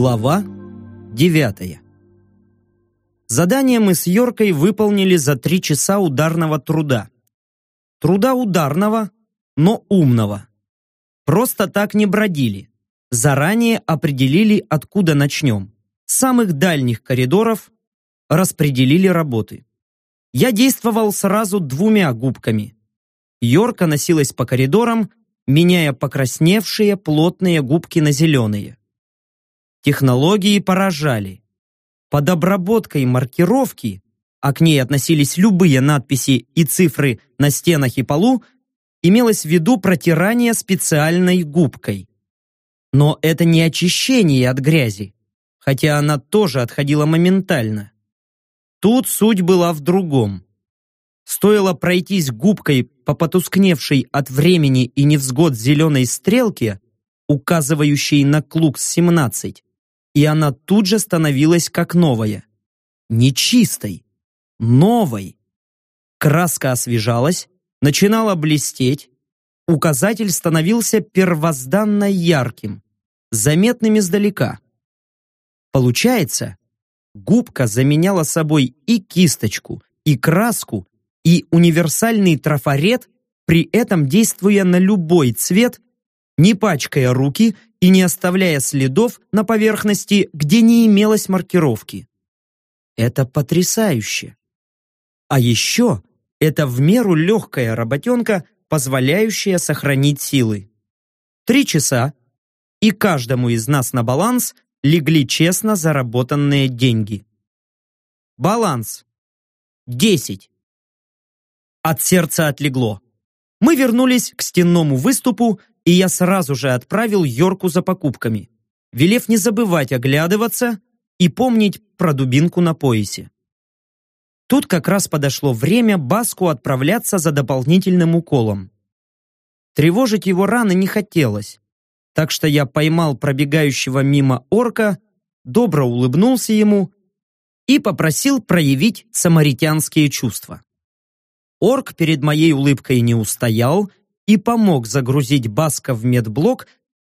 Глава девятая Задание мы с Йоркой выполнили за три часа ударного труда. Труда ударного, но умного. Просто так не бродили. Заранее определили, откуда начнем. Самых дальних коридоров распределили работы. Я действовал сразу двумя губками. Йорка носилась по коридорам, меняя покрасневшие плотные губки на зеленые. Технологии поражали. Под обработкой маркировки, а к ней относились любые надписи и цифры на стенах и полу, имелось в виду протирание специальной губкой. Но это не очищение от грязи, хотя она тоже отходила моментально. Тут суть была в другом. Стоило пройтись губкой по потускневшей от времени и невзгод зеленой стрелке, указывающей на Клукс-17, и она тут же становилась как новая. Не чистой, новой. Краска освежалась, начинала блестеть, указатель становился первозданно ярким, заметным издалека. Получается, губка заменяла собой и кисточку, и краску, и универсальный трафарет, при этом действуя на любой цвет, не пачкая руки и не оставляя следов на поверхности, где не имелось маркировки. Это потрясающе. А еще это в меру легкая работенка, позволяющая сохранить силы. Три часа, и каждому из нас на баланс легли честно заработанные деньги. Баланс. Десять. От сердца отлегло. Мы вернулись к стенному выступу, и я сразу же отправил Йорку за покупками, велев не забывать оглядываться и помнить про дубинку на поясе. Тут как раз подошло время Баску отправляться за дополнительным уколом. Тревожить его раны не хотелось, так что я поймал пробегающего мимо орка, добро улыбнулся ему и попросил проявить самаритянские чувства. Орк перед моей улыбкой не устоял и помог загрузить Баска в медблок,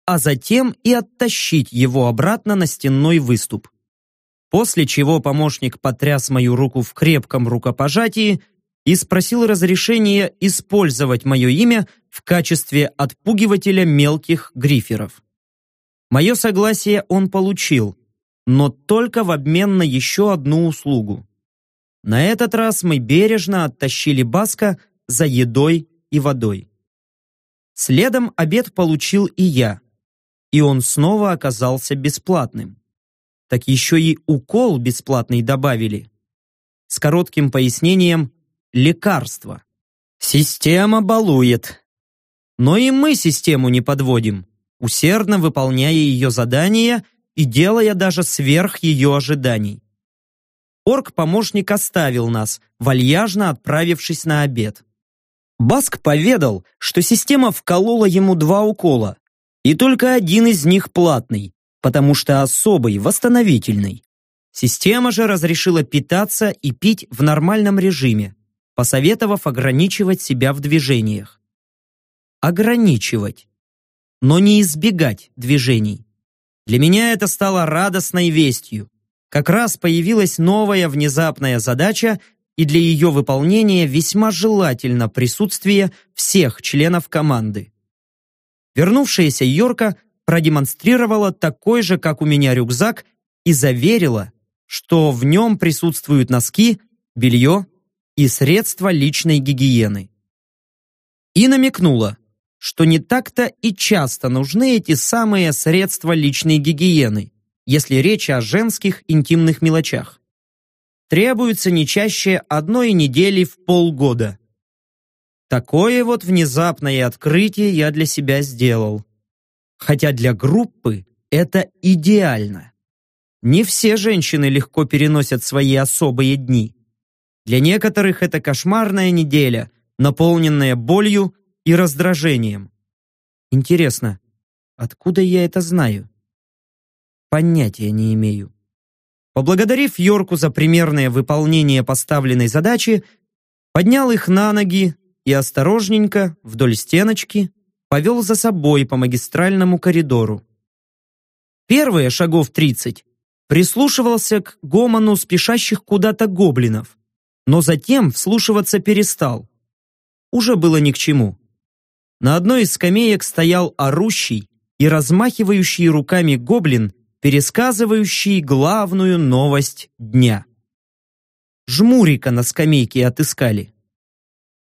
а затем и оттащить его обратно на стенной выступ. После чего помощник потряс мою руку в крепком рукопожатии и спросил разрешения использовать мое имя в качестве отпугивателя мелких гриферов. Мое согласие он получил, но только в обмен на еще одну услугу. На этот раз мы бережно оттащили Баска за едой и водой. Следом обед получил и я, и он снова оказался бесплатным. Так еще и укол бесплатный добавили. С коротким пояснением «лекарство». Система балует. Но и мы систему не подводим, усердно выполняя ее задания и делая даже сверх ее ожиданий. Орк-помощник оставил нас, вальяжно отправившись на обед. Баск поведал, что система вколола ему два укола, и только один из них платный, потому что особый, восстановительный. Система же разрешила питаться и пить в нормальном режиме, посоветовав ограничивать себя в движениях. Ограничивать, но не избегать движений. Для меня это стало радостной вестью. Как раз появилась новая внезапная задача, и для ее выполнения весьма желательно присутствие всех членов команды. Вернувшаяся Йорка продемонстрировала такой же, как у меня, рюкзак и заверила, что в нем присутствуют носки, белье и средства личной гигиены. И намекнула, что не так-то и часто нужны эти самые средства личной гигиены, если речь о женских интимных мелочах требуется не чаще одной недели в полгода. Такое вот внезапное открытие я для себя сделал. Хотя для группы это идеально. Не все женщины легко переносят свои особые дни. Для некоторых это кошмарная неделя, наполненная болью и раздражением. Интересно, откуда я это знаю? Понятия не имею. Поблагодарив Йорку за примерное выполнение поставленной задачи, поднял их на ноги и осторожненько, вдоль стеночки, повел за собой по магистральному коридору. Первые шагов тридцать прислушивался к гомону спешащих куда-то гоблинов, но затем вслушиваться перестал. Уже было ни к чему. На одной из скамеек стоял орущий и размахивающий руками гоблин, пересказывающий главную новость дня. Жмурика на скамейке отыскали.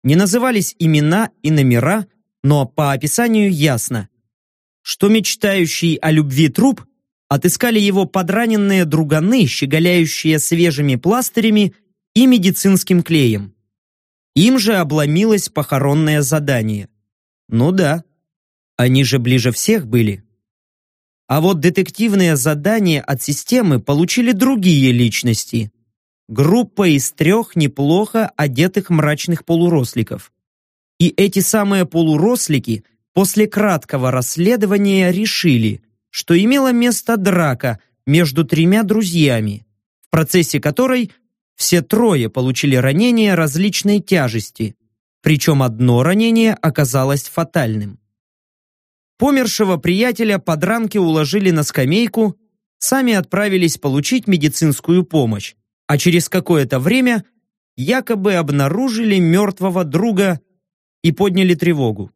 Не назывались имена и номера, но по описанию ясно, что мечтающий о любви труп отыскали его подраненные друганы, щеголяющие свежими пластырями и медицинским клеем. Им же обломилось похоронное задание. Ну да, они же ближе всех были. А вот детективные задания от системы получили другие личности. Группа из трех неплохо одетых мрачных полуросликов. И эти самые полурослики после краткого расследования решили, что имела место драка между тремя друзьями, в процессе которой все трое получили ранения различной тяжести, причем одно ранение оказалось фатальным. Помершего приятеля подранки уложили на скамейку, сами отправились получить медицинскую помощь, а через какое-то время якобы обнаружили мертвого друга и подняли тревогу.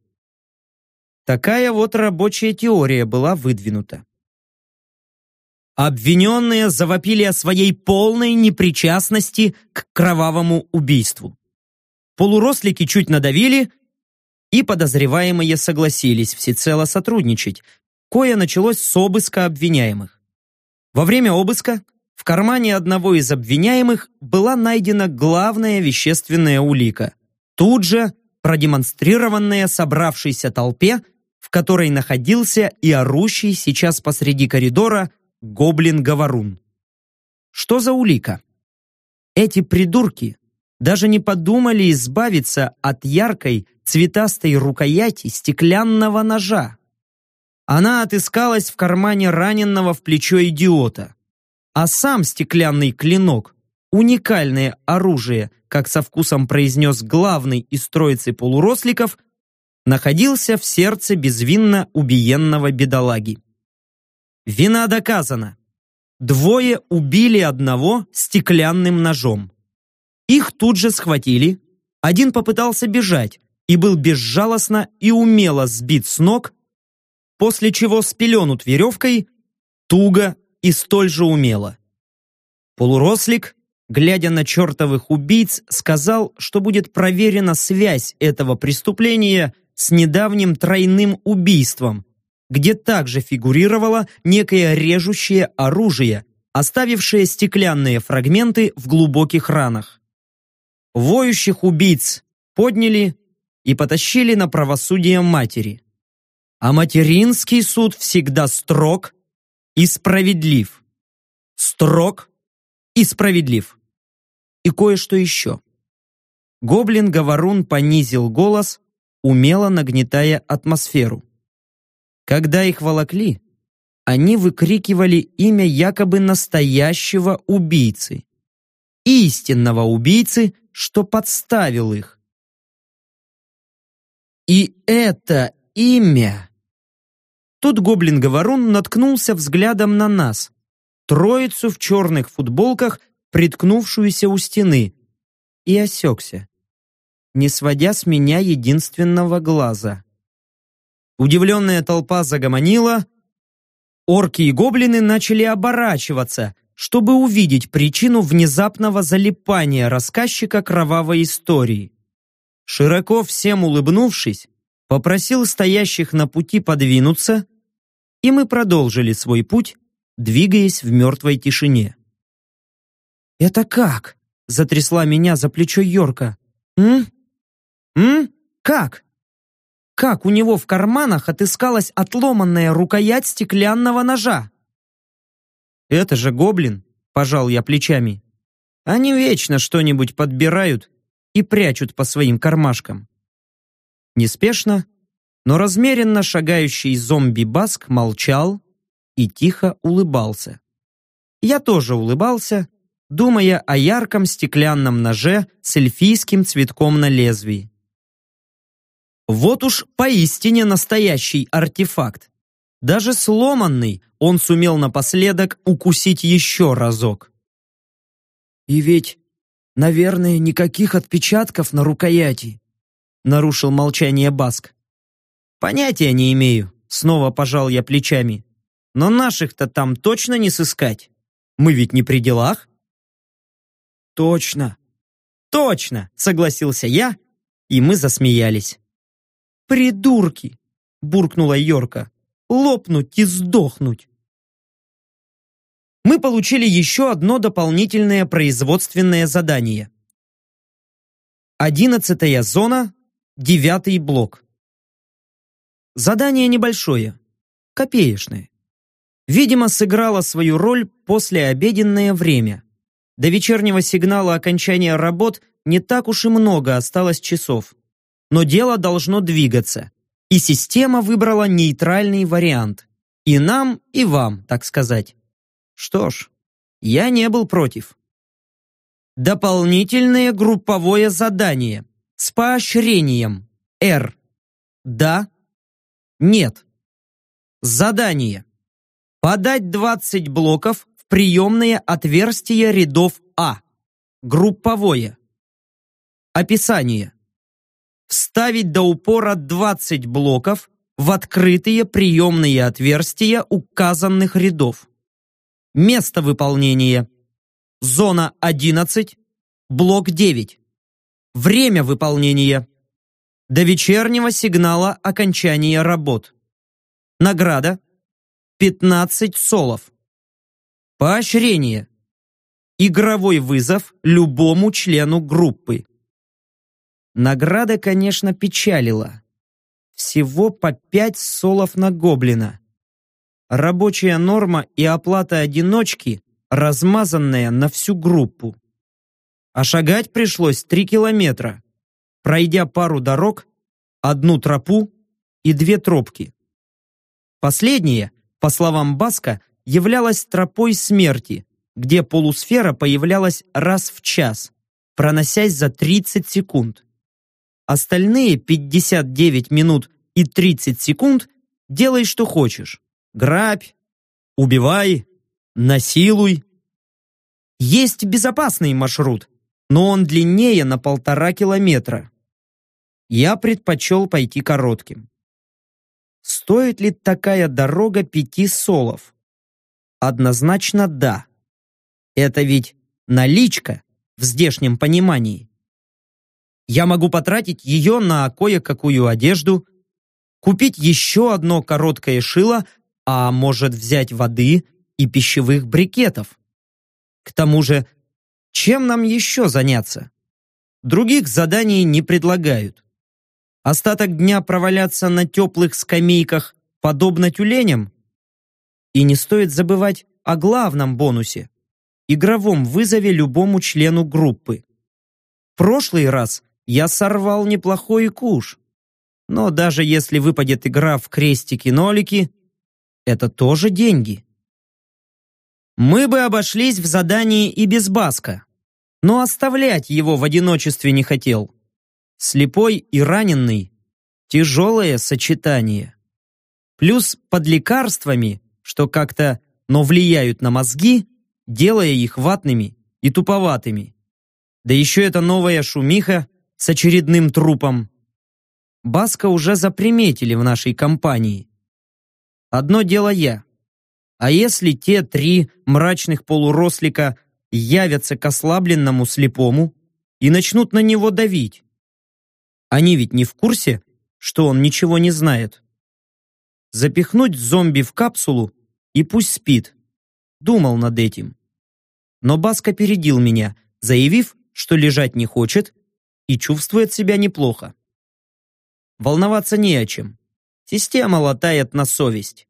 Такая вот рабочая теория была выдвинута. Обвиненные завопили о своей полной непричастности к кровавому убийству. Полурослики чуть надавили, и подозреваемые согласились всецело сотрудничать, кое началось с обыска обвиняемых. Во время обыска в кармане одного из обвиняемых была найдена главная вещественная улика, тут же продемонстрированная собравшейся толпе, в которой находился и орущий сейчас посреди коридора гоблин-говорун. Что за улика? Эти придурки даже не подумали избавиться от яркой цветастой рукояти стеклянного ножа. Она отыскалась в кармане раненного в плечо идиота. А сам стеклянный клинок – уникальное оружие, как со вкусом произнес главный из троицы полуросликов, находился в сердце безвинно убиенного бедолаги. Вина доказана. Двое убили одного стеклянным ножом. Их тут же схватили. Один попытался бежать и был безжалостно и умело сбит с ног, после чего спеленут веревкой, туго и столь же умело. Полурослик, глядя на чертовых убийц, сказал, что будет проверена связь этого преступления с недавним тройным убийством, где также фигурировало некое режущее оружие, оставившее стеклянные фрагменты в глубоких ранах. Воющих убийц подняли и потащили на правосудие матери. А материнский суд всегда строг и справедлив. Строг и справедлив. И кое-что еще. Гоблин-говорун понизил голос, умело нагнетая атмосферу. Когда их волокли, они выкрикивали имя якобы настоящего убийцы. Истинного убийцы, что подставил их. И это имя... Тут гоблин-говорун наткнулся взглядом на нас, троицу в черных футболках, приткнувшуюся у стены, и осекся, не сводя с меня единственного глаза. Удивленная толпа загомонила. Орки и гоблины начали оборачиваться, чтобы увидеть причину внезапного залипания рассказчика кровавой истории. Широко всем улыбнувшись, попросил стоящих на пути подвинуться, и мы продолжили свой путь, двигаясь в мертвой тишине. «Это как?» — затрясла меня за плечо Йорка. «М? М? Как?» Как у него в карманах отыскалась отломанная рукоять стеклянного ножа. «Это же гоблин», — пожал я плечами. «Они вечно что-нибудь подбирают и прячут по своим кармашкам». Неспешно, но размеренно шагающий зомби-баск молчал и тихо улыбался. Я тоже улыбался, думая о ярком стеклянном ноже с эльфийским цветком на лезвии. Вот уж поистине настоящий артефакт. Даже сломанный он сумел напоследок укусить еще разок. «И ведь, наверное, никаких отпечатков на рукояти», нарушил молчание Баск. «Понятия не имею», снова пожал я плечами. «Но наших-то там точно не сыскать. Мы ведь не при делах». «Точно». «Точно», согласился я, и мы засмеялись. «Придурки!» — буркнула Йорка. «Лопнуть и сдохнуть!» Мы получили еще одно дополнительное производственное задание. Одиннадцатая зона, девятый блок. Задание небольшое, копеечное. Видимо, сыграло свою роль послеобеденное время. До вечернего сигнала окончания работ не так уж и много осталось часов но дело должно двигаться. И система выбрала нейтральный вариант. И нам, и вам, так сказать. Что ж, я не был против. Дополнительное групповое задание с поощрением R. Да. Нет. Задание. Подать 20 блоков в приемные отверстия рядов А. Групповое. Описание вставить до упора 20 блоков в открытые приемные отверстия указанных рядов. Место выполнения. Зона 11, блок 9. Время выполнения. До вечернего сигнала окончания работ. Награда. 15 солов. Поощрение. Игровой вызов любому члену группы. Награда, конечно, печалила. Всего по пять солов на гоблина. Рабочая норма и оплата одиночки, размазанная на всю группу. А шагать пришлось три километра, пройдя пару дорог, одну тропу и две тропки. Последняя, по словам Баска, являлась тропой смерти, где полусфера появлялась раз в час, проносясь за 30 секунд. Остальные 59 минут и 30 секунд делай, что хочешь. Грабь, убивай, насилуй. Есть безопасный маршрут, но он длиннее на полтора километра. Я предпочел пойти коротким. Стоит ли такая дорога пяти солов? Однозначно да. Это ведь наличка в здешнем понимании. Я могу потратить ее на кое-какую одежду, купить еще одно короткое шило, а может взять воды и пищевых брикетов. К тому же, чем нам еще заняться? Других заданий не предлагают. Остаток дня проваляться на теплых скамейках, подобно тюленям? И не стоит забывать о главном бонусе – игровом вызове любому члену группы. Прошлый раз я сорвал неплохой куш. Но даже если выпадет игра в крестики-нолики, это тоже деньги. Мы бы обошлись в задании и без Баска, но оставлять его в одиночестве не хотел. Слепой и раненый – тяжелое сочетание. Плюс под лекарствами, что как-то, но влияют на мозги, делая их ватными и туповатыми. Да еще эта новая шумиха с очередным трупом. Баска уже заприметили в нашей компании. Одно дело я. А если те три мрачных полурослика явятся к ослабленному слепому и начнут на него давить? Они ведь не в курсе, что он ничего не знает. Запихнуть зомби в капсулу и пусть спит. Думал над этим. Но Баск опередил меня, заявив, что лежать не хочет и чувствует себя неплохо. Волноваться не о чем. Система латает на совесть.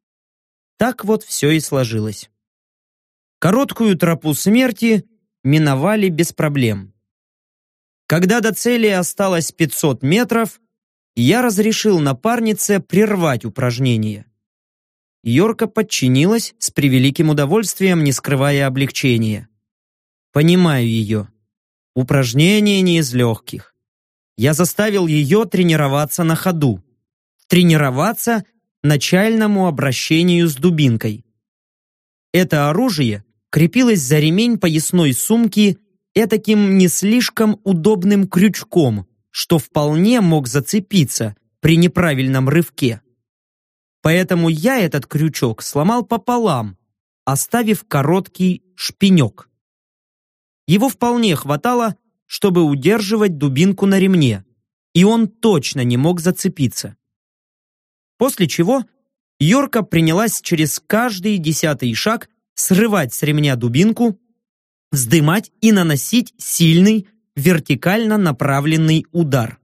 Так вот все и сложилось. Короткую тропу смерти миновали без проблем. Когда до цели осталось 500 метров, я разрешил напарнице прервать упражнение. Йорка подчинилась с превеликим удовольствием, не скрывая облегчения. Понимаю ее. Упражнение не из легких. Я заставил ее тренироваться на ходу. Тренироваться начальному обращению с дубинкой. Это оружие крепилось за ремень поясной сумки этаким не слишком удобным крючком, что вполне мог зацепиться при неправильном рывке. Поэтому я этот крючок сломал пополам, оставив короткий шпинек. Его вполне хватало, чтобы удерживать дубинку на ремне, и он точно не мог зацепиться. После чего Йорка принялась через каждый десятый шаг срывать с ремня дубинку, вздымать и наносить сильный, вертикально направленный удар.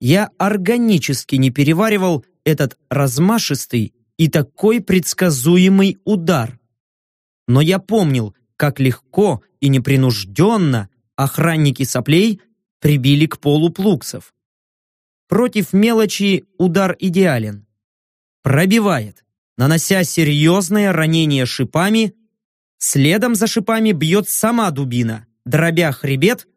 Я органически не переваривал этот размашистый и такой предсказуемый удар. Но я помнил, как легко и непринужденно охранники соплей прибили к полу плуксов. Против мелочи удар идеален. Пробивает, нанося серьезное ранение шипами, следом за шипами бьет сама дубина, дробя хребет.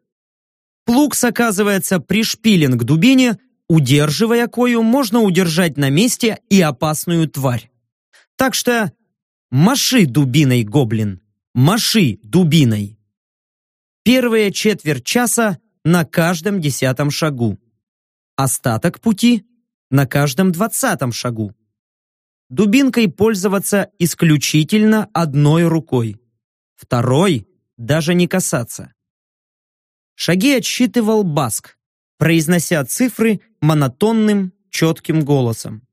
Плукс оказывается пришпилен к дубине, удерживая кою можно удержать на месте и опасную тварь. Так что маши дубиной, гоблин, маши дубиной. Первая четверть часа на каждом десятом шагу. Остаток пути на каждом двадцатом шагу. Дубинкой пользоваться исключительно одной рукой. Второй даже не касаться. Шаги отсчитывал Баск, произнося цифры монотонным, четким голосом.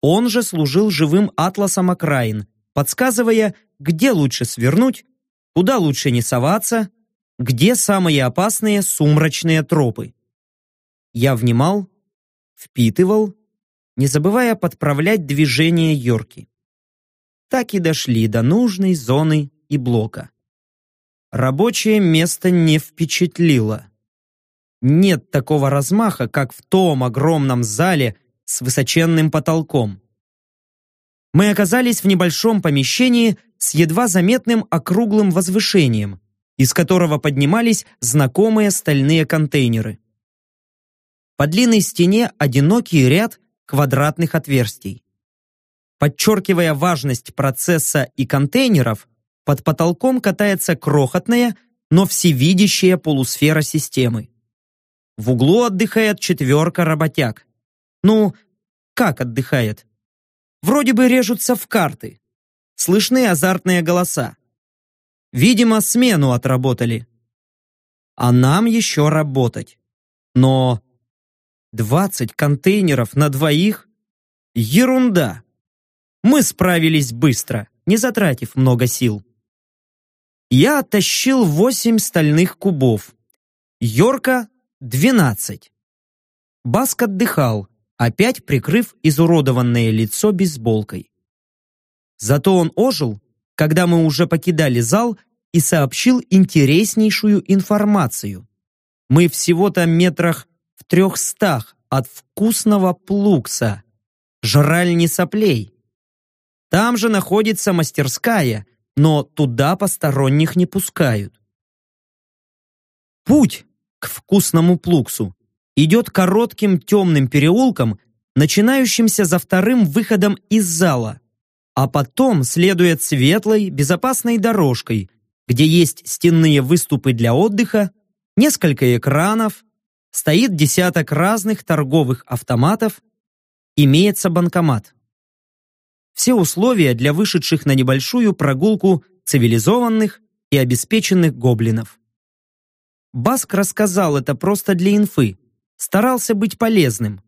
Он же служил живым атласом окраин, подсказывая, где лучше свернуть, куда лучше не соваться, где самые опасные сумрачные тропы. Я внимал, впитывал, не забывая подправлять движение Йорки. Так и дошли до нужной зоны и блока. Рабочее место не впечатлило. Нет такого размаха, как в том огромном зале с высоченным потолком. Мы оказались в небольшом помещении с едва заметным округлым возвышением, из которого поднимались знакомые стальные контейнеры. По длинной стене одинокий ряд квадратных отверстий. Подчеркивая важность процесса и контейнеров, под потолком катается крохотная, но всевидящая полусфера системы. В углу отдыхает четверка работяг. Ну, как отдыхает? Вроде бы режутся в карты. Слышны азартные голоса. Видимо, смену отработали. А нам еще работать. Но 20 контейнеров на двоих? Ерунда. Мы справились быстро, не затратив много сил. Я оттащил 8 стальных кубов. Йорка — 12. Баск отдыхал, опять прикрыв изуродованное лицо бейсболкой. Зато он ожил, когда мы уже покидали зал и сообщил интереснейшую информацию. Мы всего-то метрах в трехстах от вкусного плукса, жральни соплей. Там же находится мастерская, но туда посторонних не пускают. Путь к вкусному плуксу идет коротким темным переулком, начинающимся за вторым выходом из зала, а потом следует светлой, безопасной дорожкой, где есть стенные выступы для отдыха, несколько экранов, стоит десяток разных торговых автоматов, имеется банкомат. Все условия для вышедших на небольшую прогулку цивилизованных и обеспеченных гоблинов. Баск рассказал это просто для инфы, старался быть полезным.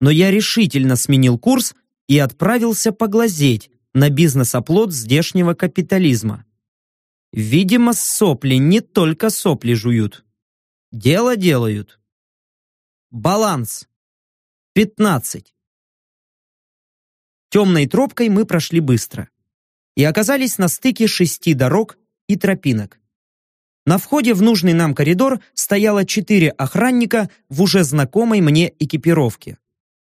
Но я решительно сменил курс и отправился поглазеть на бизнес-оплот здешнего капитализма. Видимо, сопли не только сопли жуют. Дело делают. Баланс. 15. Темной тропкой мы прошли быстро и оказались на стыке шести дорог и тропинок. На входе в нужный нам коридор стояло четыре охранника в уже знакомой мне экипировке.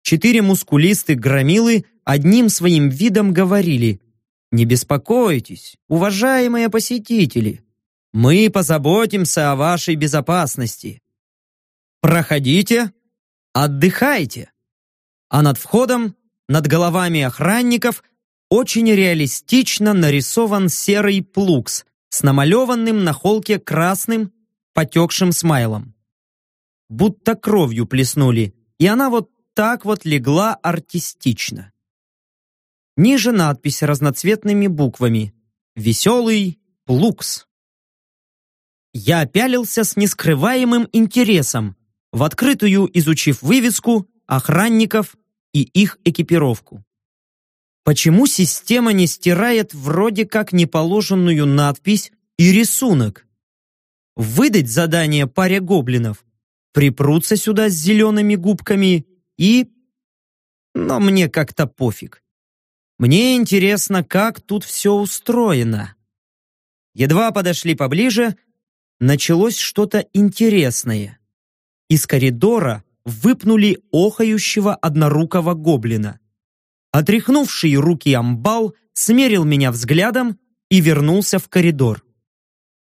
Четыре мускулистых громилы одним своим видом говорили «Не беспокойтесь, уважаемые посетители, мы позаботимся о вашей безопасности. Проходите, отдыхайте». А над входом, над головами охранников, очень реалистично нарисован серый плукс с намалеванным на холке красным, потекшим смайлом. Будто кровью плеснули, и она вот так вот легла артистично. Ниже надпись разноцветными буквами «Веселый Плукс». Я пялился с нескрываемым интересом, в открытую изучив вывеску, охранников и их экипировку. Почему система не стирает вроде как неположенную надпись и рисунок? Выдать задание паре гоблинов, припрутся сюда с зелеными губками и... Но мне как-то пофиг. Мне интересно, как тут все устроено. Едва подошли поближе, началось что-то интересное. Из коридора выпнули охающего однорукого гоблина. Отряхнувший руки амбал смерил меня взглядом и вернулся в коридор.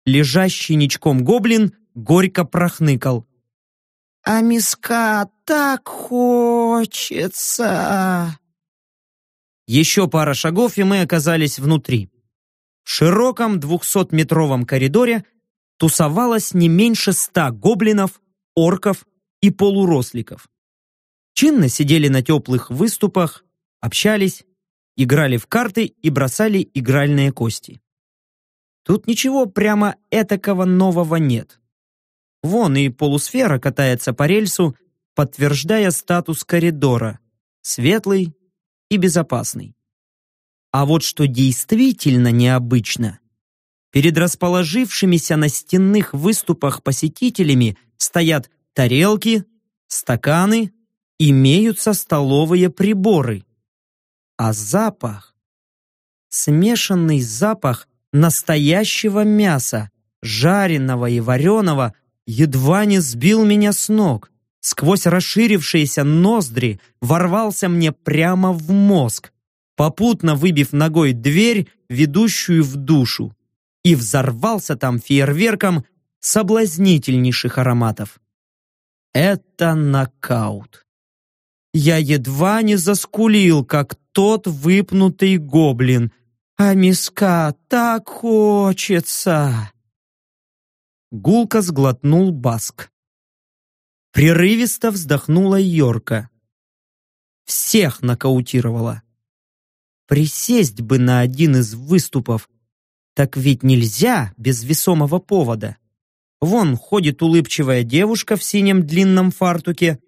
Лежащий ничком гоблин горько прохныкал. «А миска так хочется!» Еще пара шагов, и мы оказались внутри. В широком двухсотметровом коридоре тусовалось не меньше ста гоблинов, орков и полуросликов. Чинно сидели на теплых выступах, общались, играли в карты и бросали игральные кости. Тут ничего прямо этакого нового нет. Вон и полусфера катается по рельсу, подтверждая статус коридора. Светлый, и безопасный. А вот что действительно необычно, перед расположившимися на стенных выступах посетителями стоят тарелки, стаканы, имеются столовые приборы. А запах, смешанный запах настоящего мяса, жареного и вареного, едва не сбил меня с ног сквозь расширившиеся ноздри ворвался мне прямо в мозг, попутно выбив ногой дверь, ведущую в душу, и взорвался там фейерверком соблазнительнейших ароматов. Это нокаут. Я едва не заскулил, как тот выпнутый гоблин. А миска так хочется. Гулко сглотнул Баск. Прерывисто вздохнула Йорка. Всех нокаутировала. Присесть бы на один из выступов. Так ведь нельзя без весомого повода. Вон ходит улыбчивая девушка в синем длинном фартуке,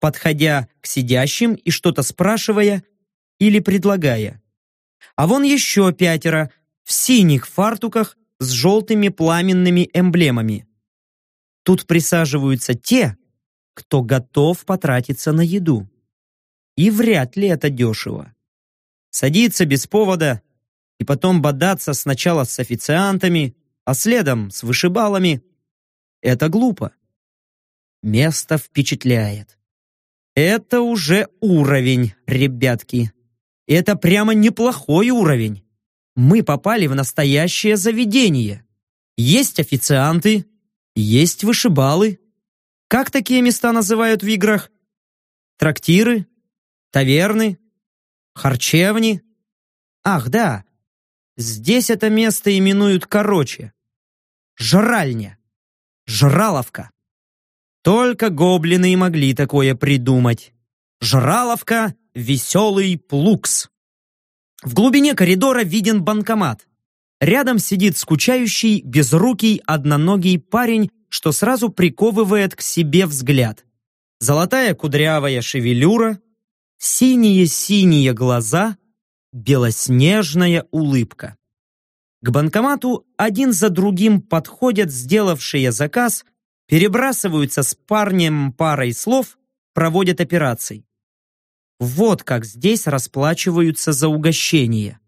подходя к сидящим и что-то спрашивая или предлагая. А вон еще пятеро в синих фартуках с желтыми пламенными эмблемами. Тут присаживаются те, кто готов потратиться на еду. И вряд ли это дешево. Садиться без повода и потом бодаться сначала с официантами, а следом с вышибалами – это глупо. Место впечатляет. Это уже уровень, ребятки. Это прямо неплохой уровень. Мы попали в настоящее заведение. Есть официанты, есть вышибалы, как такие места называют в играх? Трактиры? Таверны? Харчевни? Ах, да. Здесь это место именуют короче. Жральня. Жраловка. Только гоблины и могли такое придумать. Жраловка — веселый плукс. В глубине коридора виден банкомат. Рядом сидит скучающий, безрукий, одноногий парень что сразу приковывает к себе взгляд. Золотая кудрявая шевелюра, синие-синие глаза, белоснежная улыбка. К банкомату один за другим подходят сделавшие заказ, перебрасываются с парнем парой слов, проводят операции. Вот как здесь расплачиваются за угощение.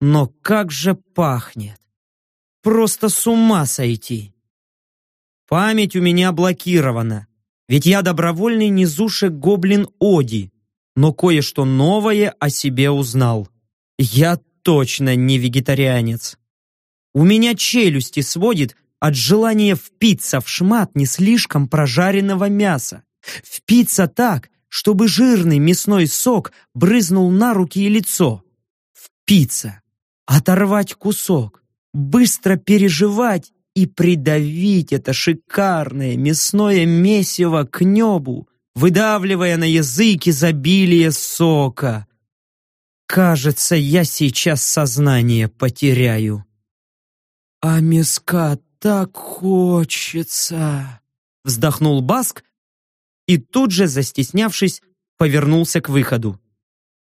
Но как же пахнет! Просто с ума сойти! Память у меня блокирована, ведь я добровольный низушек гоблин Оди. но кое-что новое о себе узнал. Я точно не вегетарианец. У меня челюсти сводит от желания впиться в шмат не слишком прожаренного мяса. Впиться так, чтобы жирный мясной сок брызнул на руки и лицо. Впиться, оторвать кусок, быстро переживать и придавить это шикарное мясное месиво к небу, выдавливая на язык изобилие сока. Кажется, я сейчас сознание потеряю. А миска так хочется, вздохнул Баск и тут же, застеснявшись, повернулся к выходу.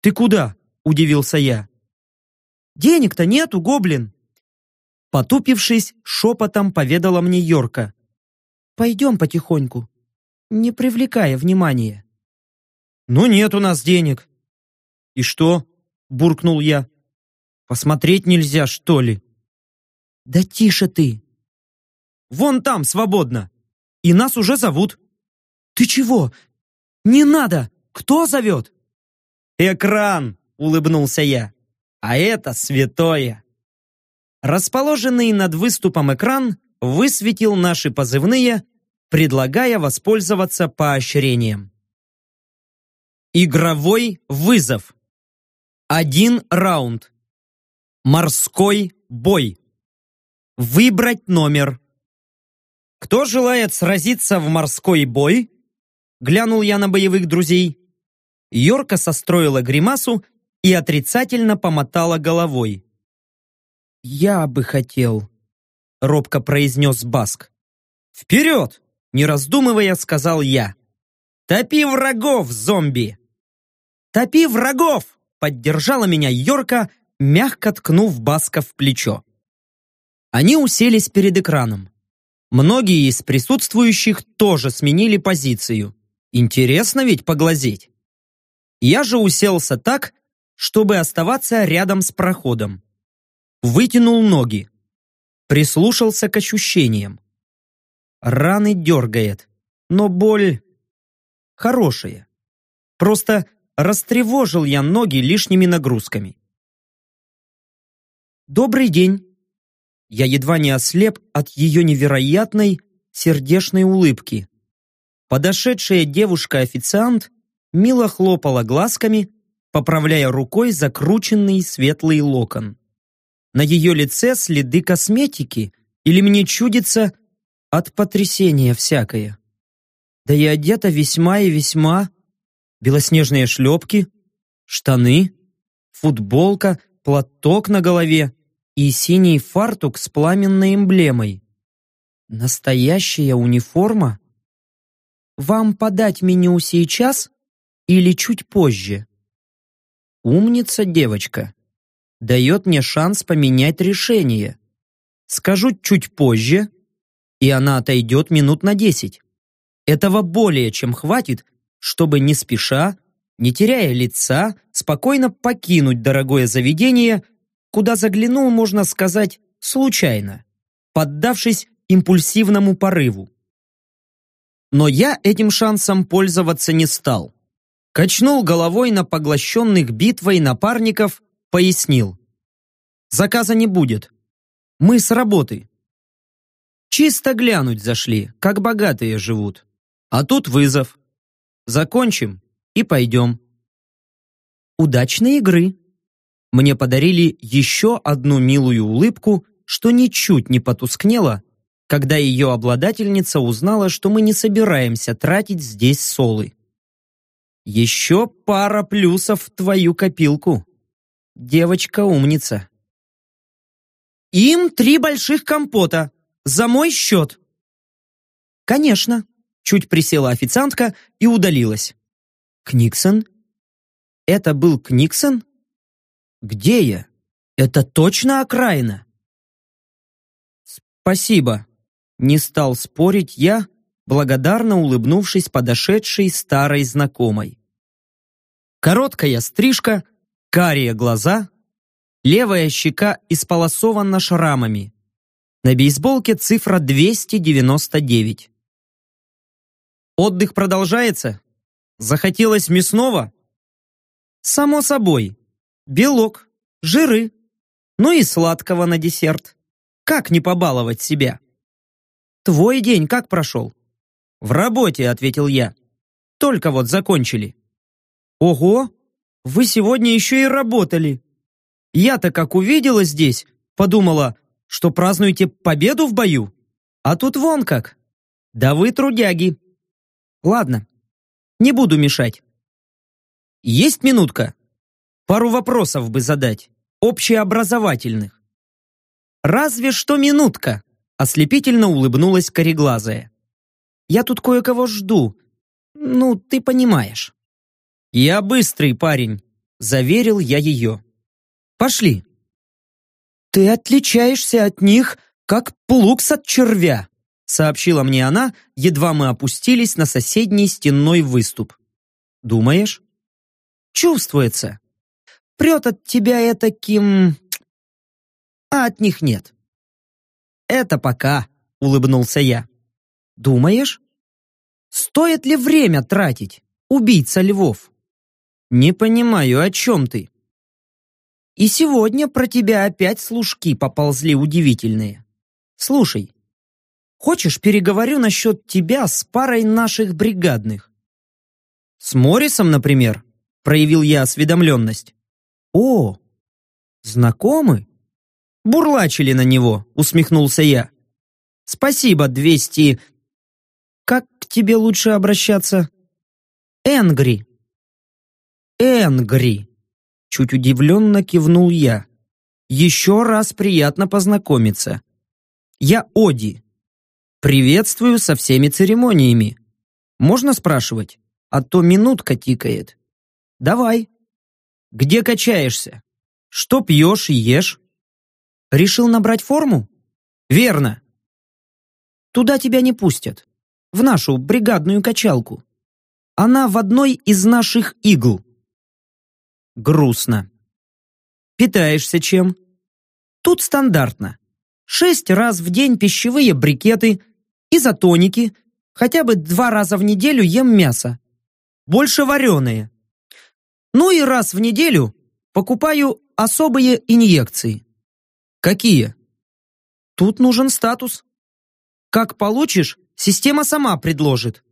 «Ты куда?» – удивился я. «Денег-то нету, гоблин!» Потупившись, шепотом поведала мне Йорка. «Пойдем потихоньку, не привлекая внимания». «Ну нет у нас денег». «И что?» – буркнул я. «Посмотреть нельзя, что ли?» «Да тише ты!» «Вон там, свободно! И нас уже зовут!» «Ты чего? Не надо! Кто зовет?» «Экран!» — улыбнулся я. «А это святое!» Расположенный над выступом экран высветил наши позывные, предлагая воспользоваться поощрением. Игровой вызов. Один раунд. Морской бой. Выбрать номер. Кто желает сразиться в морской бой? Глянул я на боевых друзей. Йорка состроила гримасу и отрицательно помотала головой. «Я бы хотел», — робко произнес Баск. «Вперед!» — не раздумывая, сказал я. «Топи врагов, зомби!» «Топи врагов!» — поддержала меня Йорка, мягко ткнув Баска в плечо. Они уселись перед экраном. Многие из присутствующих тоже сменили позицию. Интересно ведь поглазеть. Я же уселся так, чтобы оставаться рядом с проходом. Вытянул ноги. Прислушался к ощущениям. Раны дергает, но боль хорошая. Просто растревожил я ноги лишними нагрузками. «Добрый день!» Я едва не ослеп от ее невероятной сердечной улыбки. Подошедшая девушка-официант мило хлопала глазками, поправляя рукой закрученный светлый локон. На ее лице следы косметики, или мне чудится от потрясения всякое. Да и одета весьма и весьма. Белоснежные шлепки, штаны, футболка, платок на голове и синий фартук с пламенной эмблемой. Настоящая униформа? Вам подать меню сейчас или чуть позже? Умница девочка. Дает мне шанс поменять решение. Скажу чуть позже, и она отойдет минут на десять. Этого более чем хватит, чтобы не спеша, не теряя лица, спокойно покинуть дорогое заведение, куда заглянул, можно сказать, случайно, поддавшись импульсивному порыву. Но я этим шансом пользоваться не стал. Качнул головой на поглощенных битвой напарников, пояснил. Заказа не будет. Мы с работы. Чисто глянуть зашли, как богатые живут. А тут вызов. Закончим и пойдем. Удачной игры. Мне подарили еще одну милую улыбку, что ничуть не потускнела, когда ее обладательница узнала, что мы не собираемся тратить здесь солы. Еще пара плюсов в твою копилку. Девочка умница. Им три больших компота. За мой счет. Конечно. Чуть присела официантка и удалилась. Книксон? Это был Книксон? Где я? Это точно окраина? Спасибо. Не стал спорить я, благодарно улыбнувшись подошедшей старой знакомой. Короткая стрижка, карие глаза, левая щека исполосована шрамами. На бейсболке цифра 299. Отдых продолжается? Захотелось мясного? Само собой. Белок, жиры, ну и сладкого на десерт. Как не побаловать себя? Твой день как прошел? В работе, ответил я. Только вот закончили. Ого, вы сегодня еще и работали. Я-то как увидела здесь, подумала, что празднуете победу в бою. А тут вон как. Да вы трудяги. Ладно, не буду мешать. Есть минутка? Пару вопросов бы задать, общеобразовательных. Разве что минутка, ослепительно улыбнулась кореглазая. Я тут кое-кого жду. Ну, ты понимаешь. Я быстрый парень, заверил я ее. Пошли. Ты отличаешься от них, как плукс от червя, сообщила мне она, едва мы опустились на соседний стенной выступ. Думаешь? Чувствуется. Прет от тебя это ким... А от них нет. Это пока, улыбнулся я. Думаешь? Стоит ли время тратить, убийца львов? Не понимаю, о чем ты? И сегодня про тебя опять служки поползли удивительные. Слушай, хочешь переговорю насчет тебя с парой наших бригадных? С Моррисом, например, проявил я осведомленность. О, знакомы? Бурлачили на него, усмехнулся я. Спасибо, двести... Как к тебе лучше обращаться? Энгри. Энгри. Чуть удивленно кивнул я. Еще раз приятно познакомиться. Я Оди. Приветствую со всеми церемониями. Можно спрашивать? А то минутка тикает. Давай. Где качаешься? Что пьешь и ешь? Решил набрать форму? Верно. Туда тебя не пустят в нашу бригадную качалку. Она в одной из наших игл. Грустно. Питаешься чем? Тут стандартно. Шесть раз в день пищевые брикеты, изотоники, хотя бы два раза в неделю ем мясо. Больше вареные. Ну и раз в неделю покупаю особые инъекции. Какие? Тут нужен статус. Как получишь, Система сама предложит.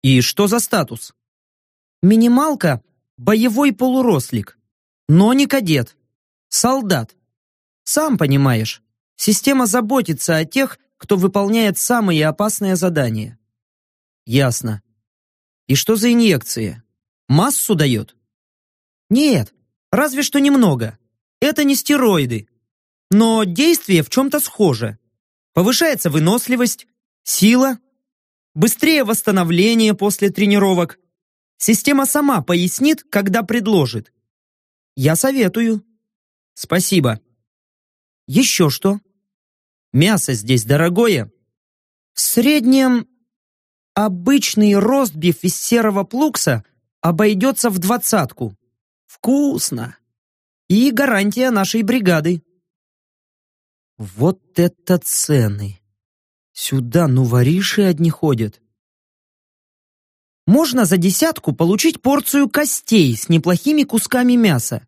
И что за статус? Минималка – боевой полурослик, но не кадет, солдат. Сам понимаешь, система заботится о тех, кто выполняет самые опасные задания. Ясно. И что за инъекция? Массу дает? Нет, разве что немного. Это не стероиды. Но действие в чем-то схоже. Повышается выносливость, Сила, быстрее восстановление после тренировок. Система сама пояснит, когда предложит. Я советую. Спасибо. Еще что? Мясо здесь дорогое? В среднем обычный ростбиф из серого плукса обойдется в двадцатку. Вкусно. И гарантия нашей бригады. Вот это цены! Сюда ну вориши одни ходят. Можно за десятку получить порцию костей с неплохими кусками мяса.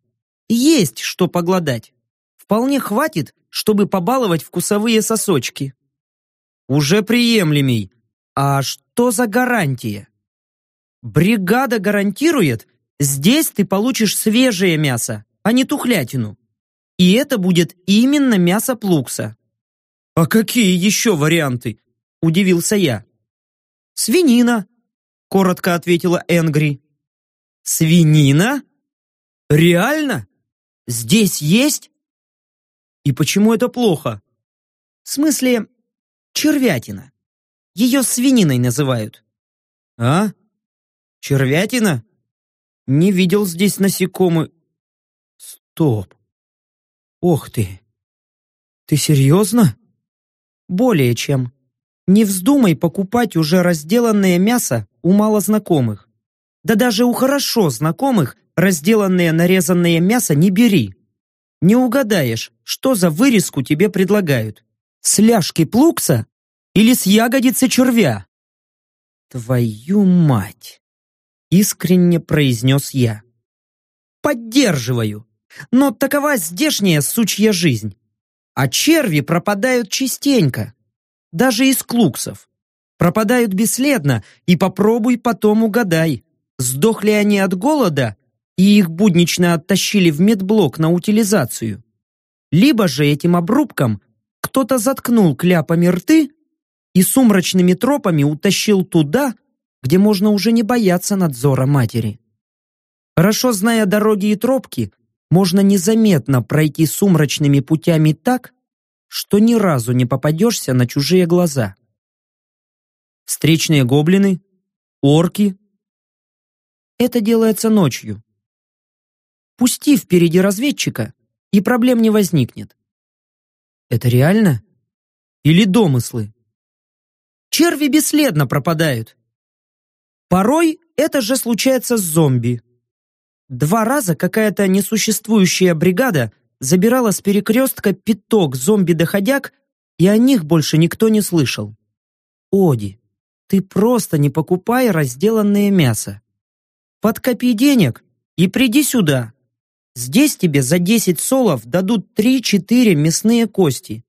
Есть что погладать. Вполне хватит, чтобы побаловать вкусовые сосочки. Уже приемлемей. А что за гарантия? Бригада гарантирует, здесь ты получишь свежее мясо, а не тухлятину. И это будет именно мясо плукса. «А какие еще варианты?» – удивился я. «Свинина», – коротко ответила Энгри. «Свинина? Реально? Здесь есть? И почему это плохо?» «В смысле, червятина. Ее свининой называют». «А? Червятина? Не видел здесь насекомых. Стоп. Ох ты. Ты серьезно?» Более чем. Не вздумай покупать уже разделанное мясо у малознакомых. Да даже у хорошо знакомых разделанное нарезанное мясо не бери. Не угадаешь, что за вырезку тебе предлагают. С ляжки плукса или с ягодицы червя? Твою мать! Искренне произнес я. Поддерживаю. Но такова здешняя сучья жизнь. А черви пропадают частенько. Даже из клуксов. Пропадают бесследно, и попробуй потом угадай, сдохли они от голода, и их буднично оттащили в медблок на утилизацию. Либо же этим обрубком кто-то заткнул кляпами рты и сумрачными тропами утащил туда, где можно уже не бояться надзора матери. Хорошо зная дороги и тропки, можно незаметно пройти сумрачными путями так, что ни разу не попадешься на чужие глаза. Встречные гоблины, орки. Это делается ночью. Пусти впереди разведчика, и проблем не возникнет. Это реально? Или домыслы? Черви бесследно пропадают. Порой это же случается с зомби. Два раза какая-то несуществующая бригада забирала с перекрестка пяток зомби-доходяг, и о них больше никто не слышал. Оди, ты просто не покупай разделанное мясо. Подкопи денег и приди сюда. Здесь тебе за 10 солов дадут 3-4 мясные кости.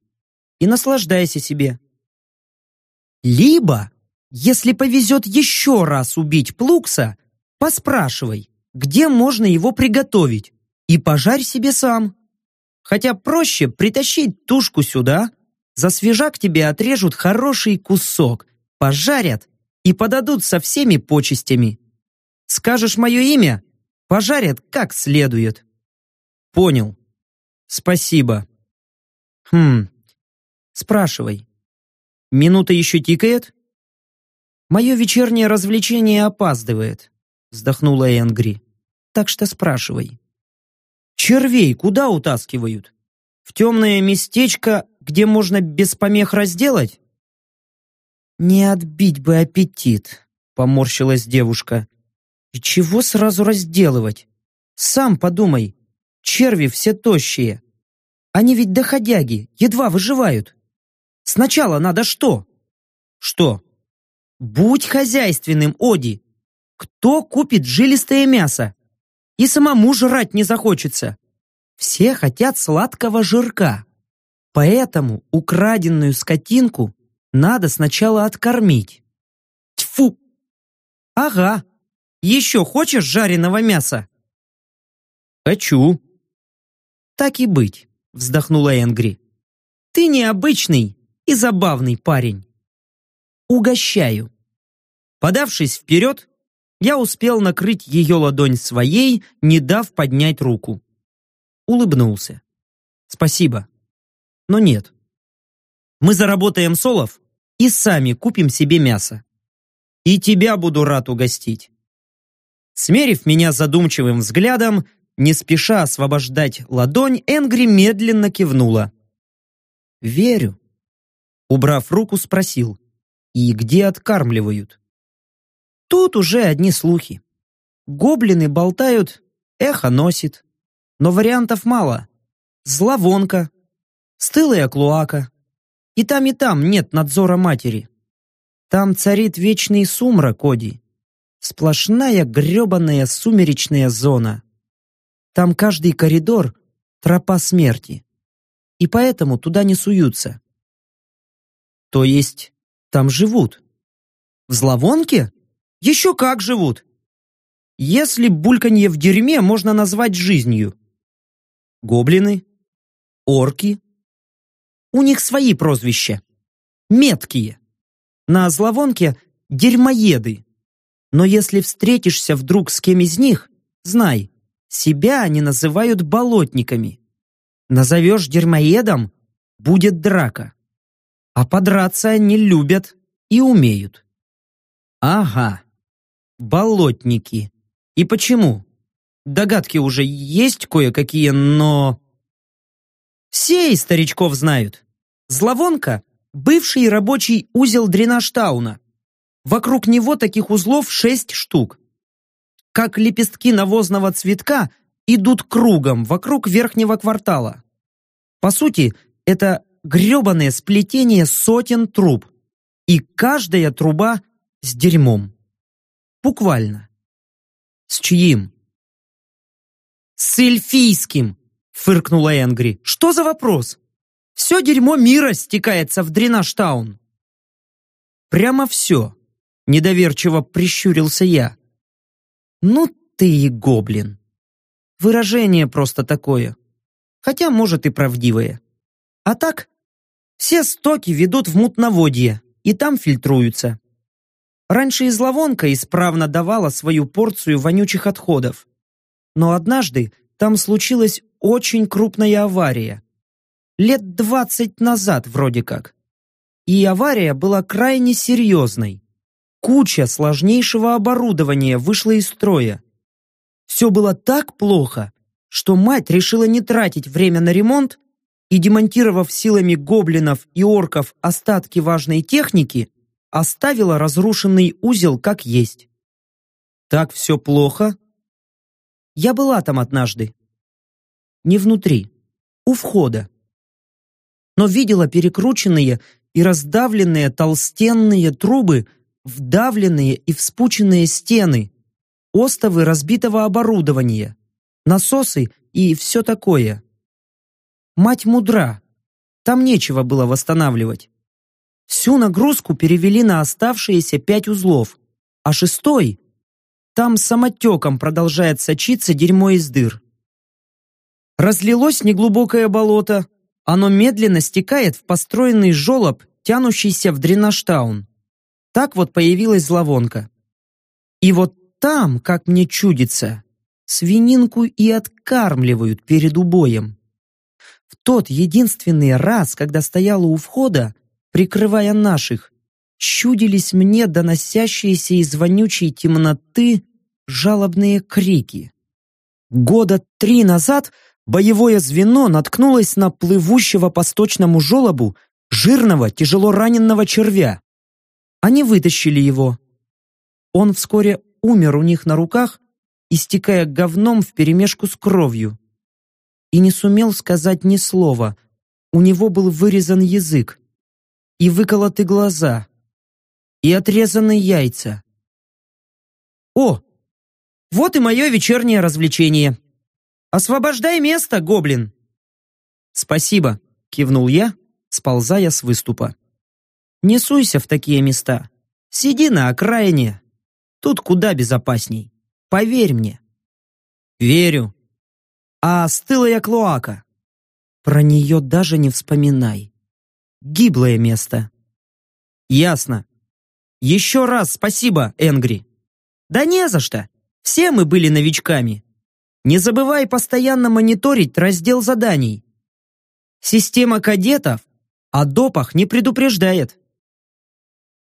И наслаждайся себе. Либо, если повезет еще раз убить Плукса, поспрашивай, где можно его приготовить, и пожарь себе сам. Хотя проще притащить тушку сюда, за свежак тебе отрежут хороший кусок, пожарят и подадут со всеми почестями. Скажешь мое имя, пожарят как следует. Понял. Спасибо. Хм. Спрашивай. Минута еще тикает? Мое вечернее развлечение опаздывает, вздохнула Энгри. Так что спрашивай. Червей куда утаскивают? В темное местечко, где можно без помех разделать? Не отбить бы аппетит, поморщилась девушка. И чего сразу разделывать? Сам подумай, Черви все тощие. Они ведь доходяги, едва выживают. Сначала надо что? Что? Будь хозяйственным, Оди. Кто купит жилистое мясо? И самому жрать не захочется. Все хотят сладкого жирка. Поэтому украденную скотинку надо сначала откормить. Тьфу! Ага. Еще хочешь жареного мяса? Хочу. «Так и быть», — вздохнула Энгри. «Ты необычный и забавный парень. Угощаю». Подавшись вперед, я успел накрыть ее ладонь своей, не дав поднять руку. Улыбнулся. «Спасибо. Но нет. Мы заработаем солов и сами купим себе мясо. И тебя буду рад угостить». Смерив меня задумчивым взглядом, не спеша освобождать ладонь, Энгри медленно кивнула. «Верю». Убрав руку, спросил. «И где откармливают?» Тут уже одни слухи. Гоблины болтают, эхо носит. Но вариантов мало. Зловонка, стылая клоака. И там, и там нет надзора матери. Там царит вечный сумрак, Коди. Сплошная гребаная сумеречная зона. Там каждый коридор — тропа смерти. И поэтому туда не суются. То есть там живут. В зловонке? Еще как живут. Если бульканье в дерьме можно назвать жизнью. Гоблины? Орки? У них свои прозвища. Меткие. На зловонке дерьмоеды. Но если встретишься вдруг с кем из них, знай, себя они называют болотниками. Назовешь дерьмоедом – будет драка. А подраться они любят и умеют. Ага, болотники. И почему? Догадки уже есть кое-какие, но... Все из старичков знают. Зловонка – бывший рабочий узел Дренаштауна. Вокруг него таких узлов шесть штук как лепестки навозного цветка, идут кругом вокруг верхнего квартала. По сути, это гребаное сплетение сотен труб, и каждая труба с дерьмом. Буквально. С чьим? С эльфийским, фыркнула Энгри. Что за вопрос? Все дерьмо мира стекается в Дренаж-таун. Прямо все, недоверчиво прищурился я. Ну ты и гоблин. Выражение просто такое. Хотя, может, и правдивое. А так, все стоки ведут в мутноводье, и там фильтруются. Раньше и зловонка исправно давала свою порцию вонючих отходов. Но однажды там случилась очень крупная авария. Лет двадцать назад вроде как. И авария была крайне серьезной. Куча сложнейшего оборудования вышла из строя. Все было так плохо, что мать решила не тратить время на ремонт и, демонтировав силами гоблинов и орков остатки важной техники, оставила разрушенный узел как есть. Так все плохо? Я была там однажды. Не внутри, у входа. Но видела перекрученные и раздавленные толстенные трубы, вдавленные и вспученные стены, остовы разбитого оборудования, насосы и все такое. Мать мудра, там нечего было восстанавливать. Всю нагрузку перевели на оставшиеся пять узлов, а шестой там самотеком продолжает сочиться дерьмо из дыр. Разлилось неглубокое болото, оно медленно стекает в построенный жолоб, тянущийся в дренаж-таун. Так вот появилась зловонка. И вот там, как мне чудится, свининку и откармливают перед убоем. В тот единственный раз, когда стояла у входа, прикрывая наших, чудились мне доносящиеся из вонючей темноты жалобные крики. Года три назад боевое звено наткнулось на плывущего по сточному желобу жирного, тяжело раненного червя. Они вытащили его. Он вскоре умер у них на руках, истекая говном вперемешку с кровью. И не сумел сказать ни слова. У него был вырезан язык, и выколоты глаза, и отрезаны яйца. О, вот и мое вечернее развлечение. Освобождай место, гоблин. Спасибо, кивнул я, сползая с выступа. Не суйся в такие места. Сиди на окраине, Тут куда безопасней. Поверь мне. Верю. А стылая клоака? Про нее даже не вспоминай. Гиблое место. Ясно. Еще раз спасибо, Энгри. Да не за что. Все мы были новичками. Не забывай постоянно мониторить раздел заданий. Система кадетов о допах не предупреждает.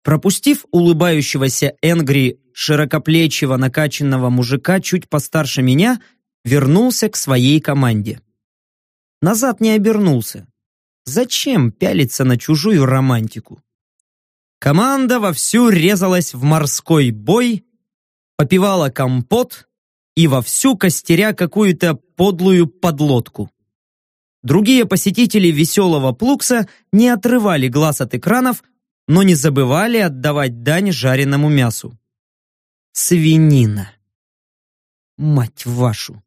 Пропустив улыбающегося Энгри широкоплечего накачанного мужика чуть постарше меня, вернулся к своей команде. Назад не обернулся. Зачем пялиться на чужую романтику? Команда вовсю резалась в морской бой, попивала компот и вовсю костеря какую-то подлую подлодку. Другие посетители веселого плукса не отрывали глаз от экранов, но не забывали отдавать дань жареному мясу. Свинина. Мать вашу.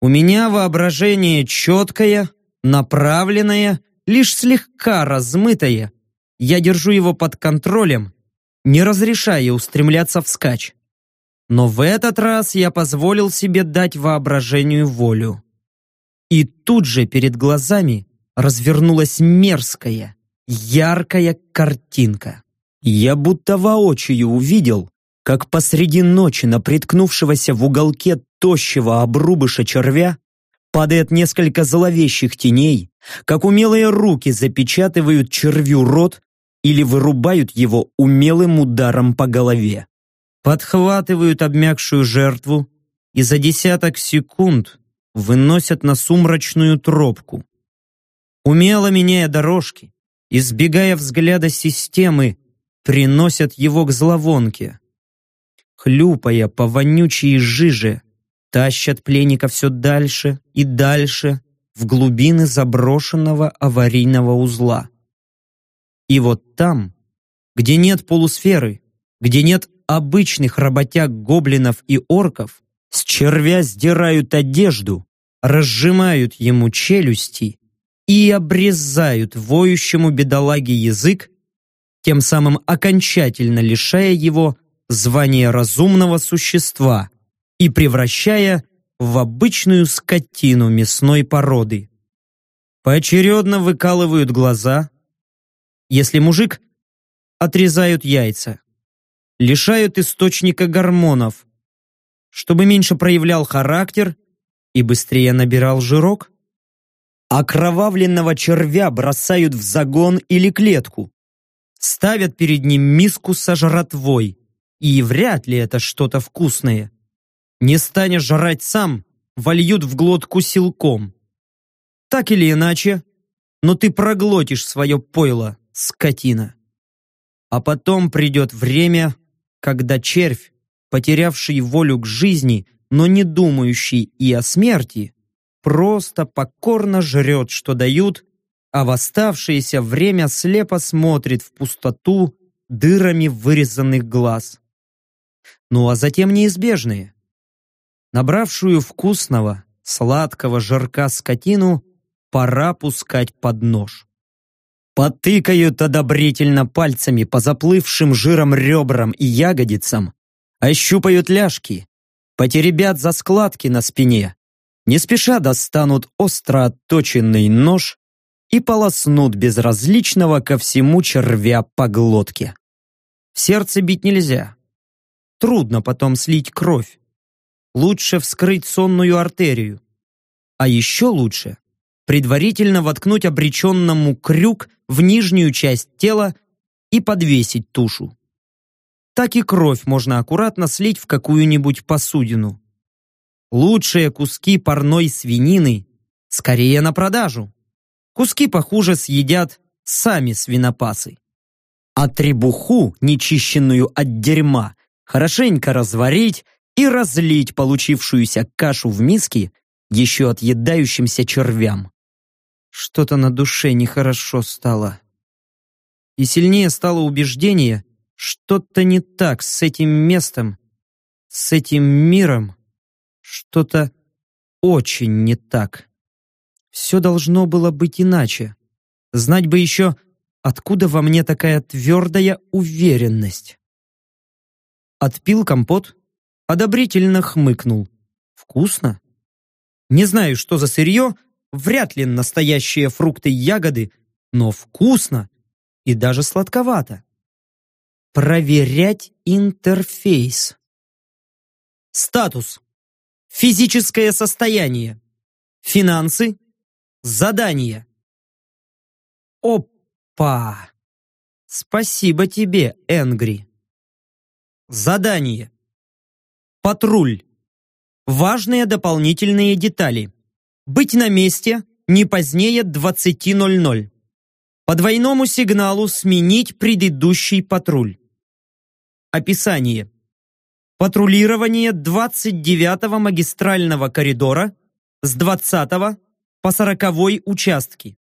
У меня воображение четкое, направленное, лишь слегка размытое. Я держу его под контролем, не разрешая устремляться вскачь. Но в этот раз я позволил себе дать воображению волю. И тут же перед глазами развернулась мерзкая, яркая картинка. Я будто воочию увидел, как посреди ночи на приткнувшегося в уголке тощего обрубыша червя падает несколько зловещих теней, как умелые руки запечатывают червю рот или вырубают его умелым ударом по голове. Подхватывают обмякшую жертву и за десяток секунд выносят на сумрачную тропку. Умело меняя дорожки, избегая взгляда системы, приносят его к зловонке. Хлюпая по вонючей жиже, тащат пленника все дальше и дальше в глубины заброшенного аварийного узла. И вот там, где нет полусферы, где нет обычных работяг гоблинов и орков, С червя сдирают одежду, разжимают ему челюсти и обрезают воющему бедолаге язык, тем самым окончательно лишая его звания разумного существа и превращая в обычную скотину мясной породы. Поочередно выкалывают глаза. Если мужик, отрезают яйца. Лишают источника гормонов, чтобы меньше проявлял характер и быстрее набирал жирок. Окровавленного червя бросают в загон или клетку. Ставят перед ним миску со жратвой. И вряд ли это что-то вкусное. Не станешь жрать сам, вольют в глотку силком. Так или иначе, но ты проглотишь свое пойло, скотина. А потом придет время, когда червь, потерявший волю к жизни, но не думающий и о смерти, просто покорно жрет, что дают, а в оставшееся время слепо смотрит в пустоту дырами вырезанных глаз. Ну а затем неизбежные. Набравшую вкусного, сладкого жирка скотину пора пускать под нож. Потыкают одобрительно пальцами по заплывшим жиром ребрам и ягодицам, ощупают ляжки, потеребят за складки на спине, не спеша достанут остро отточенный нож и полоснут безразличного ко всему червя по глотке. В сердце бить нельзя. Трудно потом слить кровь лучше вскрыть сонную артерию. А еще лучше предварительно воткнуть обреченному крюк в нижнюю часть тела и подвесить тушу. Так и кровь можно аккуратно слить в какую-нибудь посудину. Лучшие куски парной свинины скорее на продажу. Куски похуже съедят сами свинопасы. А требуху, нечищенную от дерьма, хорошенько разварить и разлить получившуюся кашу в миске еще отъедающимся червям. Что-то на душе нехорошо стало. И сильнее стало убеждение, что-то не так с этим местом, с этим миром, что-то очень не так. Все должно было быть иначе. Знать бы еще, откуда во мне такая твердая уверенность. Отпил компот, одобрительно хмыкнул. Вкусно? Не знаю, что за сырье, вряд ли настоящие фрукты и ягоды, но вкусно и даже сладковато. Проверять интерфейс. Статус. Физическое состояние. Финансы. Задание. Опа! Спасибо тебе, Энгри. Задание. Патруль. Важные дополнительные детали. Быть на месте не позднее 20.00. По двойному сигналу сменить предыдущий патруль. Описание. Патрулирование 29-го магистрального коридора с 20 по 40 участки.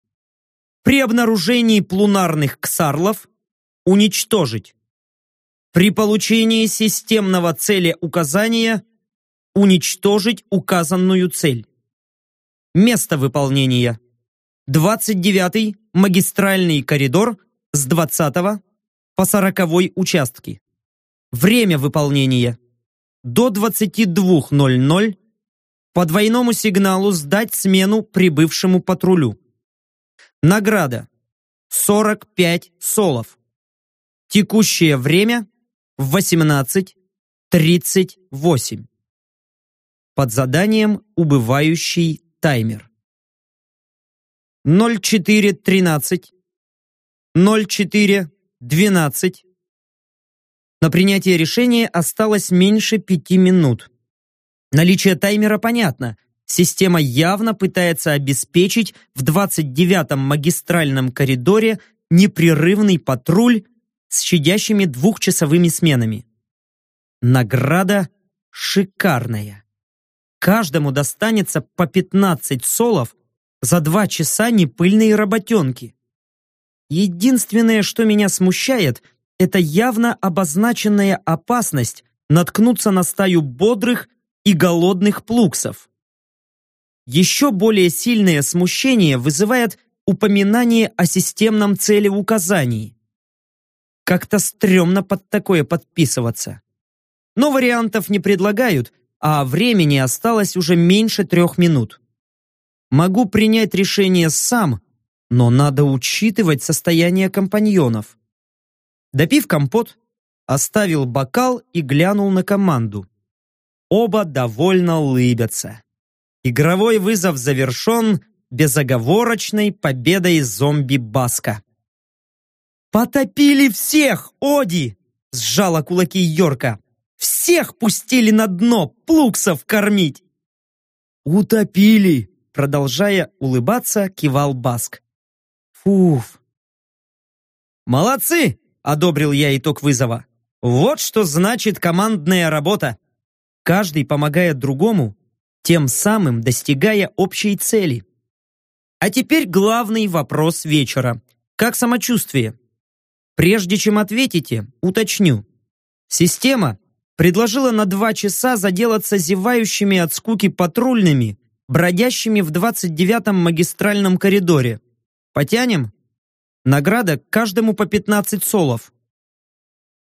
При обнаружении плунарных ксарлов уничтожить. При получении системного цели указания уничтожить указанную цель. Место выполнения. 29-й магистральный коридор с 20 по 40 участки. Время выполнения. До 22.00 по двойному сигналу сдать смену прибывшему патрулю. Награда. 45 солов. Текущее время в 18.38. Под заданием «Убывающий таймер». 04.13, 04.12. На принятие решения осталось меньше пяти минут. Наличие таймера понятно. Система явно пытается обеспечить в 29-м магистральном коридоре непрерывный патруль с щадящими двухчасовыми сменами. Награда шикарная. Каждому достанется по 15 солов за два часа непыльной работенки. Единственное, что меня смущает, это явно обозначенная опасность наткнуться на стаю бодрых, и голодных плуксов. Еще более сильное смущение вызывает упоминание о системном целеуказании. Как-то стрёмно под такое подписываться. Но вариантов не предлагают, а времени осталось уже меньше трех минут. Могу принять решение сам, но надо учитывать состояние компаньонов. Допив компот, оставил бокал и глянул на команду. Оба довольно улыбятся. Игровой вызов завершен безоговорочной победой зомби-баска. «Потопили всех, Оди!» — сжала кулаки Йорка. «Всех пустили на дно, плуксов кормить!» «Утопили!» — продолжая улыбаться, кивал Баск. «Фуф!» «Молодцы!» — одобрил я итог вызова. «Вот что значит командная работа!» Каждый помогает другому, тем самым достигая общей цели. А теперь главный вопрос вечера. Как самочувствие? Прежде чем ответите, уточню. Система предложила на два часа заделаться зевающими от скуки патрульными, бродящими в 29-м магистральном коридоре. Потянем? Награда каждому по 15 солов.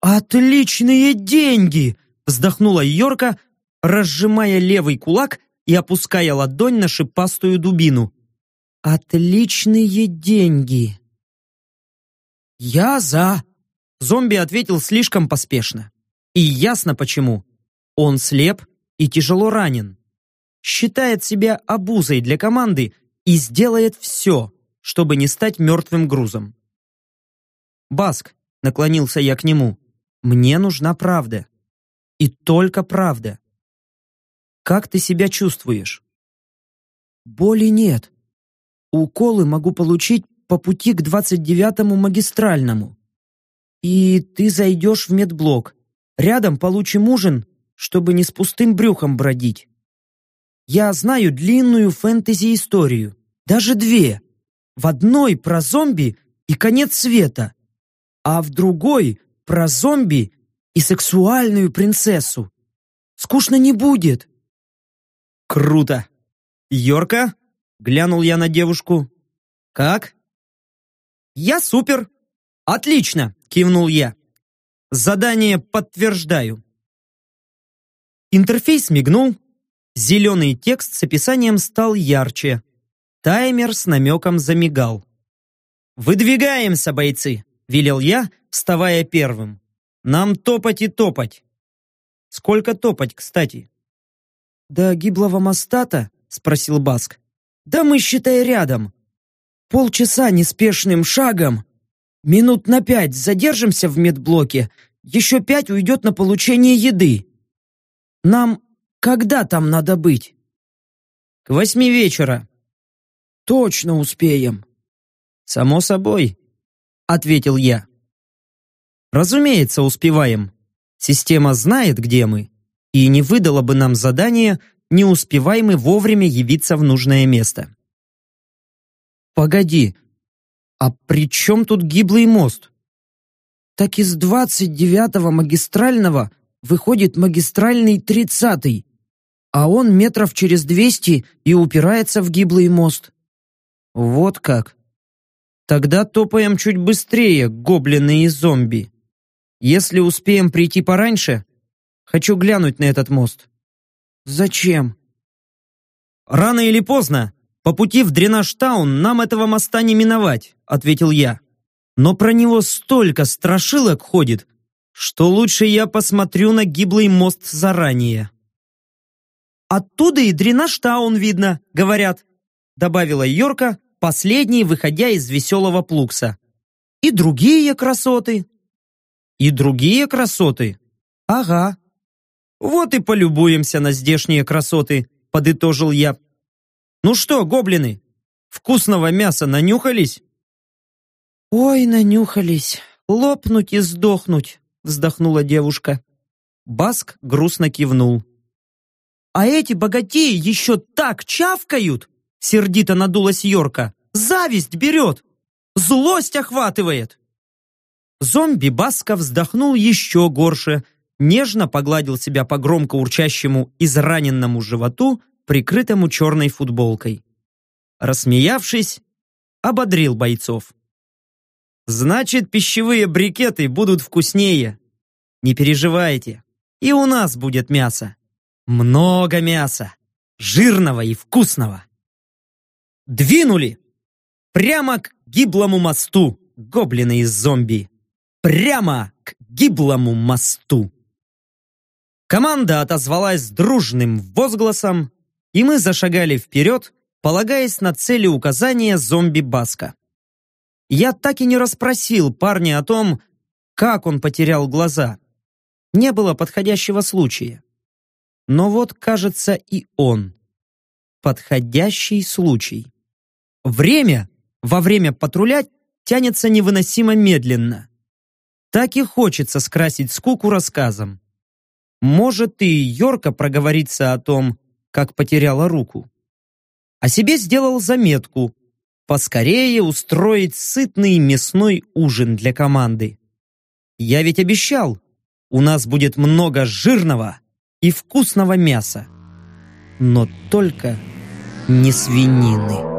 «Отличные деньги!» вздохнула Йорка, разжимая левый кулак и опуская ладонь на шипастую дубину. «Отличные деньги!» «Я за!» Зомби ответил слишком поспешно. И ясно почему. Он слеп и тяжело ранен. Считает себя обузой для команды и сделает все, чтобы не стать мертвым грузом. «Баск», — наклонился я к нему, — «мне нужна правда. И только правда. Как ты себя чувствуешь?» «Боли нет. Уколы могу получить по пути к 29-му магистральному. И ты зайдешь в медблок. Рядом получим ужин, чтобы не с пустым брюхом бродить. Я знаю длинную фэнтези-историю, даже две. В одной про зомби и конец света, а в другой про зомби и сексуальную принцессу. Скучно не будет. Круто. Йорка? Глянул я на девушку. Как? «Я супер!» «Отлично!» — кивнул я. «Задание подтверждаю». Интерфейс мигнул, зеленый текст с описанием стал ярче. Таймер с намеком замигал. «Выдвигаемся, бойцы!» — велел я, вставая первым. «Нам топать и топать!» «Сколько топать, кстати?» «До гиблого моста-то?» — спросил Баск. «Да мы, считай, рядом. Полчаса неспешным шагом. Минут на пять задержимся в медблоке, еще пять уйдет на получение еды. Нам когда там надо быть? К восьми вечера. Точно успеем. Само собой, ответил я. Разумеется, успеваем. Система знает, где мы, и не выдала бы нам задание, не успеваем мы вовремя явиться в нужное место. Погоди, а при чем тут гиблый мост? Так из двадцать девятого магистрального выходит магистральный тридцатый, а он метров через двести и упирается в гиблый мост. Вот как. Тогда топаем чуть быстрее, гоблины и зомби. Если успеем прийти пораньше, хочу глянуть на этот мост. Зачем? Рано или поздно «По пути в Дренаж-таун нам этого моста не миновать», — ответил я. «Но про него столько страшилок ходит, что лучше я посмотрю на гиблый мост заранее». «Оттуда и Дренаж-таун видно, говорят», — добавила Йорка, последний, выходя из веселого плукса. «И другие красоты». «И другие красоты?» «Ага». «Вот и полюбуемся на здешние красоты», — подытожил я, ну что, гоблины, вкусного мяса нанюхались? Ой, нанюхались. Лопнуть и сдохнуть, вздохнула девушка. Баск грустно кивнул. А эти богатеи еще так чавкают! Сердито надулась Йорка. Зависть берет! Злость охватывает! Зомби Баска вздохнул еще горше, нежно погладил себя по громко урчащему израненному животу, прикрытому черной футболкой. Рассмеявшись, ободрил бойцов. «Значит, пищевые брикеты будут вкуснее. Не переживайте, и у нас будет мясо. Много мяса, жирного и вкусного». Двинули! Прямо к гиблому мосту, гоблины из зомби. Прямо к гиблому мосту. Команда отозвалась дружным возгласом, и мы зашагали вперед, полагаясь на цели указания зомби-баска. Я так и не расспросил парня о том, как он потерял глаза. Не было подходящего случая. Но вот, кажется, и он. Подходящий случай. Время во время патруля тянется невыносимо медленно. Так и хочется скрасить скуку рассказом. Может, и Йорка проговорится о том, как потеряла руку. О себе сделал заметку поскорее устроить сытный мясной ужин для команды. Я ведь обещал, у нас будет много жирного и вкусного мяса. Но только не свинины.